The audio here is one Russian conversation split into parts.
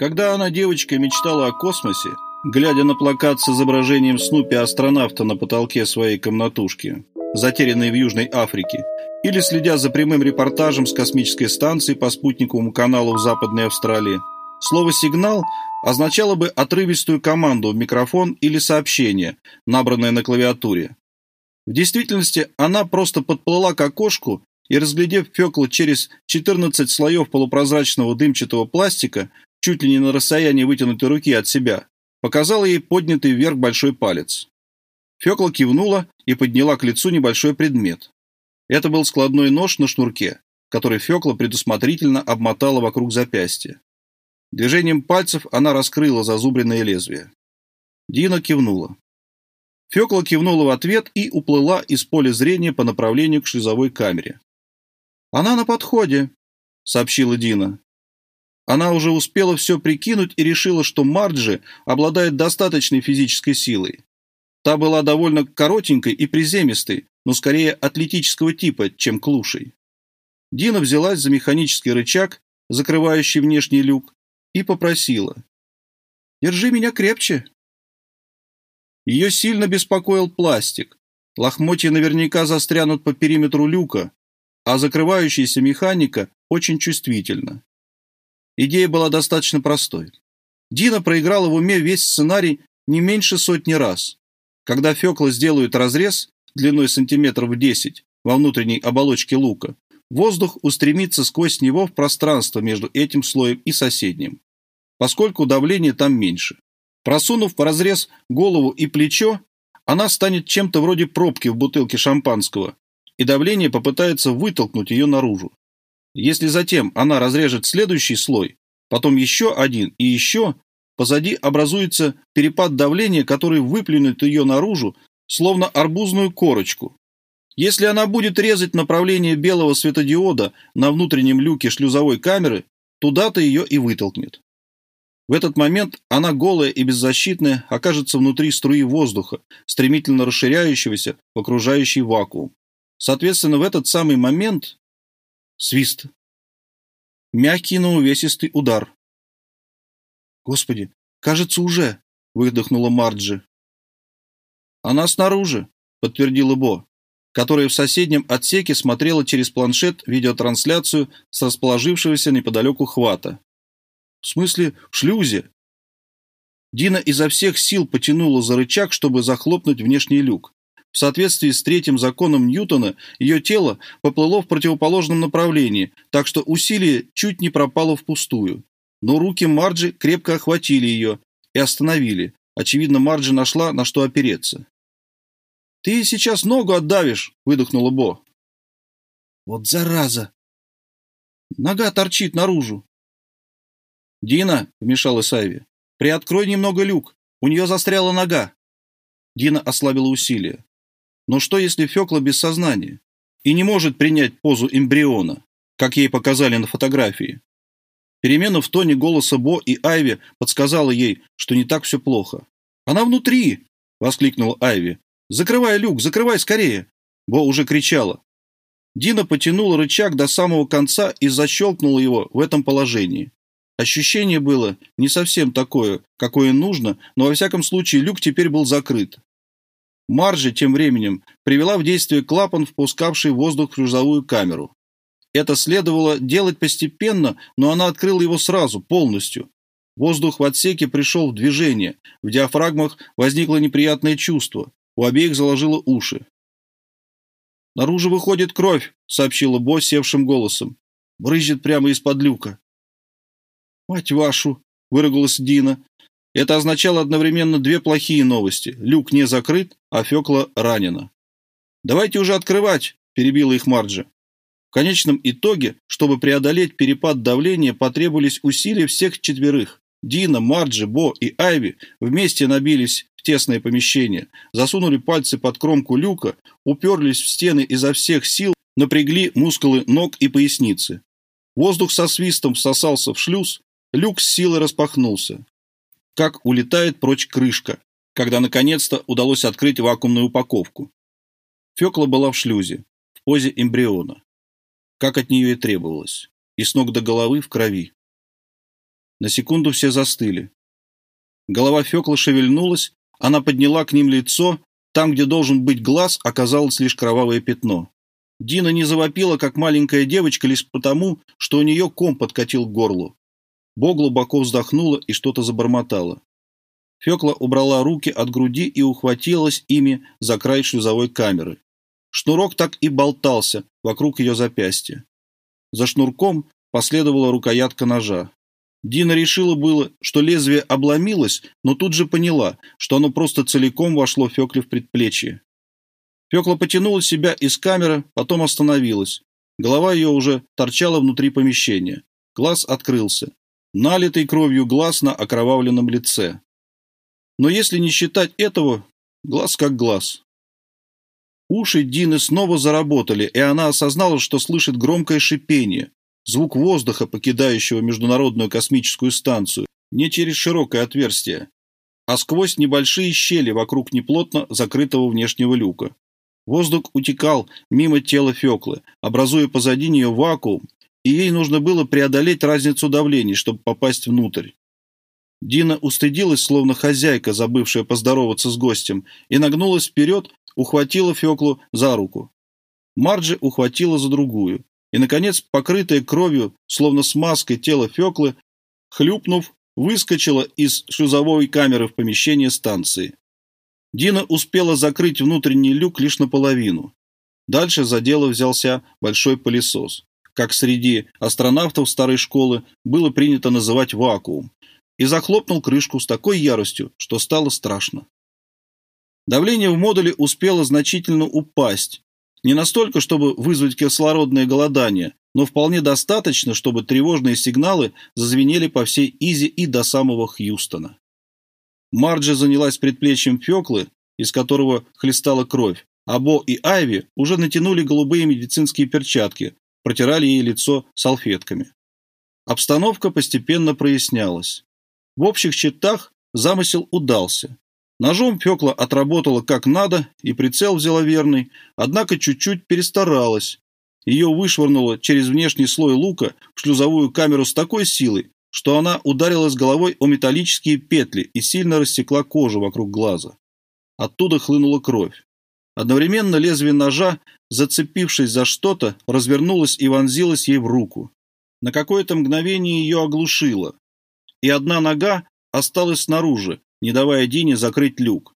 Когда она девочкой мечтала о космосе, глядя на плакат с изображением Снупи-астронавта на потолке своей комнатушки, затерянной в Южной Африке, или следя за прямым репортажем с космической станции по спутниковому каналу в Западной Австралии, слово «сигнал» означало бы отрывистую команду в микрофон или сообщение, набранное на клавиатуре. В действительности она просто подплыла к окошку и, разглядев Фёкла через 14 слоев полупрозрачного дымчатого пластика, чуть ли не на расстоянии вытянутой руки от себя, показала ей поднятый вверх большой палец. Фёкла кивнула и подняла к лицу небольшой предмет. Это был складной нож на шнурке, который Фёкла предусмотрительно обмотала вокруг запястья. Движением пальцев она раскрыла зазубренное лезвие. Дина кивнула. Фёкла кивнула в ответ и уплыла из поля зрения по направлению к шлюзовой камере. «Она на подходе», — сообщила Дина. Она уже успела все прикинуть и решила, что Марджи обладает достаточной физической силой. Та была довольно коротенькой и приземистой, но скорее атлетического типа, чем клушей. Дина взялась за механический рычаг, закрывающий внешний люк, и попросила. «Держи меня крепче». Ее сильно беспокоил пластик. Лохмотья наверняка застрянут по периметру люка, а закрывающаяся механика очень чувствительна. Идея была достаточно простой. Дина проиграла в уме весь сценарий не меньше сотни раз. Когда Фёкла сделают разрез длиной сантиметров в 10 во внутренней оболочке лука, воздух устремится сквозь него в пространство между этим слоем и соседним, поскольку давление там меньше. Просунув в разрез голову и плечо, она станет чем-то вроде пробки в бутылке шампанского, и давление попытается вытолкнуть ее наружу. Если затем она разрежет следующий слой, потом еще один и еще, позади образуется перепад давления, который выплюнет ее наружу, словно арбузную корочку. Если она будет резать направление белого светодиода на внутреннем люке шлюзовой камеры, туда-то ее и вытолкнет. В этот момент она голая и беззащитная окажется внутри струи воздуха, стремительно расширяющегося в окружающий вакуум. Соответственно, в этот самый момент Свист. Мягкий, но увесистый удар. «Господи, кажется, уже!» — выдохнула Марджи. «Она снаружи», — подтвердила Бо, которая в соседнем отсеке смотрела через планшет видеотрансляцию с расположившегося неподалеку хвата. «В смысле, в шлюзе?» Дина изо всех сил потянула за рычаг, чтобы захлопнуть внешний люк. В соответствии с третьим законом Ньютона, ее тело поплыло в противоположном направлении, так что усилие чуть не пропало впустую. Но руки Марджи крепко охватили ее и остановили. Очевидно, Марджи нашла, на что опереться. «Ты сейчас ногу отдавишь!» — выдохнула Бо. «Вот зараза!» Нога торчит наружу. «Дина!» — вмешалась Айви. «Приоткрой немного люк. У нее застряла нога». Дина ослабила усилия. Но что, если Фёкла без сознания и не может принять позу эмбриона, как ей показали на фотографии? Перемена в тоне голоса Бо и Айви подсказала ей, что не так все плохо. «Она внутри!» — воскликнула Айви. «Закрывай люк, закрывай скорее!» Бо уже кричала. Дина потянула рычаг до самого конца и защелкнула его в этом положении. Ощущение было не совсем такое, какое нужно, но во всяком случае люк теперь был закрыт. Маржи тем временем привела в действие клапан, впускавший воздух в шлюзовую камеру. Это следовало делать постепенно, но она открыла его сразу, полностью. Воздух в отсеке пришел в движение, в диафрагмах возникло неприятное чувство, у обеих заложило уши. «Наружу выходит кровь», — сообщила Бо севшим голосом. «Брызжет прямо из-под люка». «Мать вашу!» — выругалась Дина. Это означало одновременно две плохие новости. Люк не закрыт, а Фёкла ранена. «Давайте уже открывать», – перебила их Марджи. В конечном итоге, чтобы преодолеть перепад давления, потребовались усилия всех четверых. Дина, Марджи, Бо и Айви вместе набились в тесное помещение, засунули пальцы под кромку люка, уперлись в стены изо всех сил, напрягли мускулы ног и поясницы. Воздух со свистом всосался в шлюз, люк с силой распахнулся как улетает прочь крышка, когда наконец-то удалось открыть вакуумную упаковку. Фекла была в шлюзе, в позе эмбриона, как от нее и требовалось, и с ног до головы в крови. На секунду все застыли. Голова Феклы шевельнулась, она подняла к ним лицо, там, где должен быть глаз, оказалось лишь кровавое пятно. Дина не завопила, как маленькая девочка, лишь потому, что у нее ком подкатил к горлу. Бо глубоко вздохнула и что-то забормотала. Фекла убрала руки от груди и ухватилась ими за край шлюзовой камеры. Шнурок так и болтался вокруг ее запястья. За шнурком последовала рукоятка ножа. Дина решила было, что лезвие обломилось, но тут же поняла, что оно просто целиком вошло Фекле в предплечье. Фекла потянула себя из камеры, потом остановилась. Голова ее уже торчала внутри помещения. Глаз открылся. Налитый кровью глаз на окровавленном лице. Но если не считать этого, глаз как глаз. Уши Дины снова заработали, и она осознала, что слышит громкое шипение, звук воздуха, покидающего Международную космическую станцию, не через широкое отверстие, а сквозь небольшие щели вокруг неплотно закрытого внешнего люка. Воздух утекал мимо тела Феклы, образуя позади нее вакуум, и ей нужно было преодолеть разницу давлений, чтобы попасть внутрь. Дина устыдилась, словно хозяйка, забывшая поздороваться с гостем, и нагнулась вперед, ухватила Феклу за руку. Марджи ухватила за другую. И, наконец, покрытая кровью, словно смазкой тело Феклы, хлюпнув, выскочила из шлюзовой камеры в помещение станции. Дина успела закрыть внутренний люк лишь наполовину. Дальше за дело взялся большой пылесос, как среди астронавтов старой школы было принято называть вакуум, и захлопнул крышку с такой яростью, что стало страшно. Давление в модуле успело значительно упасть, не настолько, чтобы вызвать кислородное голодание, но вполне достаточно, чтобы тревожные сигналы зазвенели по всей Изи и до самого Хьюстона. Марджи занялась предплечьем Феклы, из которого хлестала кровь, а Бо и Айви уже натянули голубые медицинские перчатки, протирали ей лицо салфетками. Обстановка постепенно прояснялась. В общих чертах замысел удался. Ножом Фекла отработала как надо, и прицел взяла верный, однако чуть-чуть перестаралась. Ее вышвырнуло через внешний слой лука в шлюзовую камеру с такой силой, что она ударилась головой о металлические петли и сильно рассекла кожу вокруг глаза. Оттуда хлынула кровь. Одновременно лезвие ножа, зацепившись за что-то, развернулось и вонзилось ей в руку. На какое-то мгновение ее оглушило, и одна нога осталась снаружи, не давая Дине закрыть люк.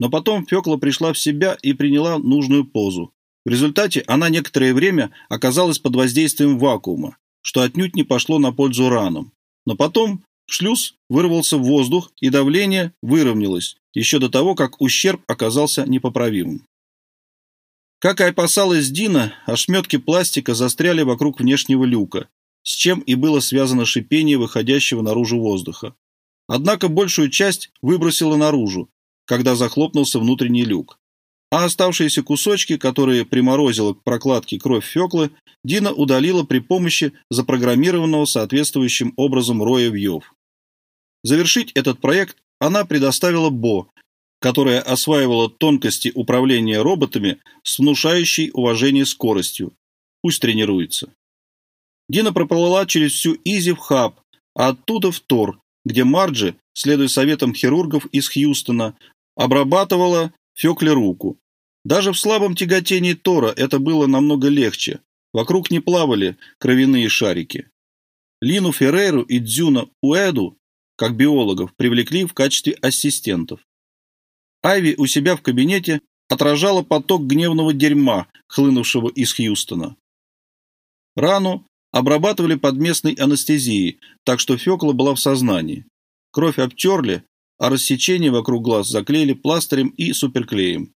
Но потом Фекла пришла в себя и приняла нужную позу. В результате она некоторое время оказалась под воздействием вакуума, что отнюдь не пошло на пользу ранам. Но потом шлюз вырвался в воздух, и давление выровнялось, еще до того, как ущерб оказался непоправимым. Как и опасалась Дина, ошметки пластика застряли вокруг внешнего люка, с чем и было связано шипение выходящего наружу воздуха. Однако большую часть выбросило наружу, когда захлопнулся внутренний люк. А оставшиеся кусочки, которые приморозило к прокладке кровь Феклы, Дина удалила при помощи запрограммированного соответствующим образом роя вьев. Завершить этот проект она предоставила Бо, которая осваивала тонкости управления роботами с внушающей уважение скоростью. Пусть тренируется. Дина проплыла через всю Изи в хаб, а оттуда в Тор, где Марджи, следуя советам хирургов из Хьюстона, обрабатывала Фекле руку. Даже в слабом тяготении Тора это было намного легче. Вокруг не плавали кровяные шарики. Лину Феррейру и Дзюна Уэду, как биологов, привлекли в качестве ассистентов. Айви у себя в кабинете отражала поток гневного дерьма, хлынувшего из Хьюстона. Рану обрабатывали под местной анестезией, так что Фекла была в сознании. Кровь обтерли, а рассечение вокруг глаз заклеили пластырем и суперклеем.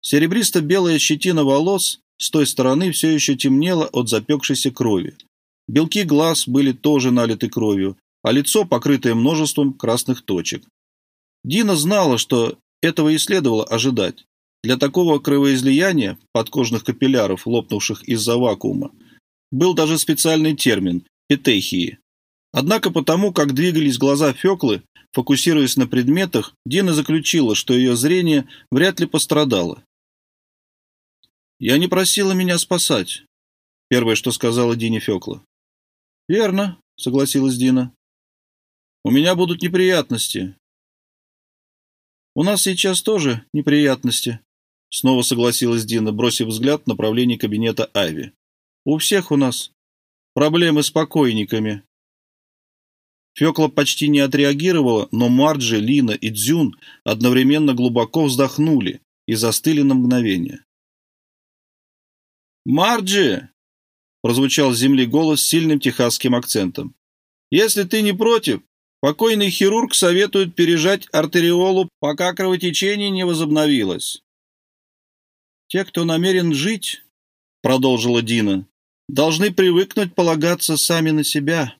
Серебристо-белая щетина волос с той стороны все еще темнела от запекшейся крови. Белки глаз были тоже налиты кровью, а лицо покрытое множеством красных точек. Дина знала, что этого и следовало ожидать. Для такого кровоизлияния подкожных капилляров, лопнувших из-за вакуума, был даже специальный термин – петехии. Однако потому, как двигались глаза Феклы, фокусируясь на предметах, Дина заключила, что ее зрение вряд ли пострадало. «Я не просила меня спасать», — первое, что сказала Дине Фёкла. «Верно», — согласилась Дина. «У меня будут неприятности». «У нас сейчас тоже неприятности», — снова согласилась Дина, бросив взгляд в направлении кабинета Айви. «У всех у нас проблемы с покойниками». Фёкла почти не отреагировала, но Марджи, Лина и Дзюн одновременно глубоко вздохнули и застыли на мгновение. «Марджи!» — прозвучал с земли голос с сильным техасским акцентом. «Если ты не против, покойный хирург советует пережать артериолу, пока кровотечение не возобновилось». «Те, кто намерен жить, — продолжила Дина, — должны привыкнуть полагаться сами на себя».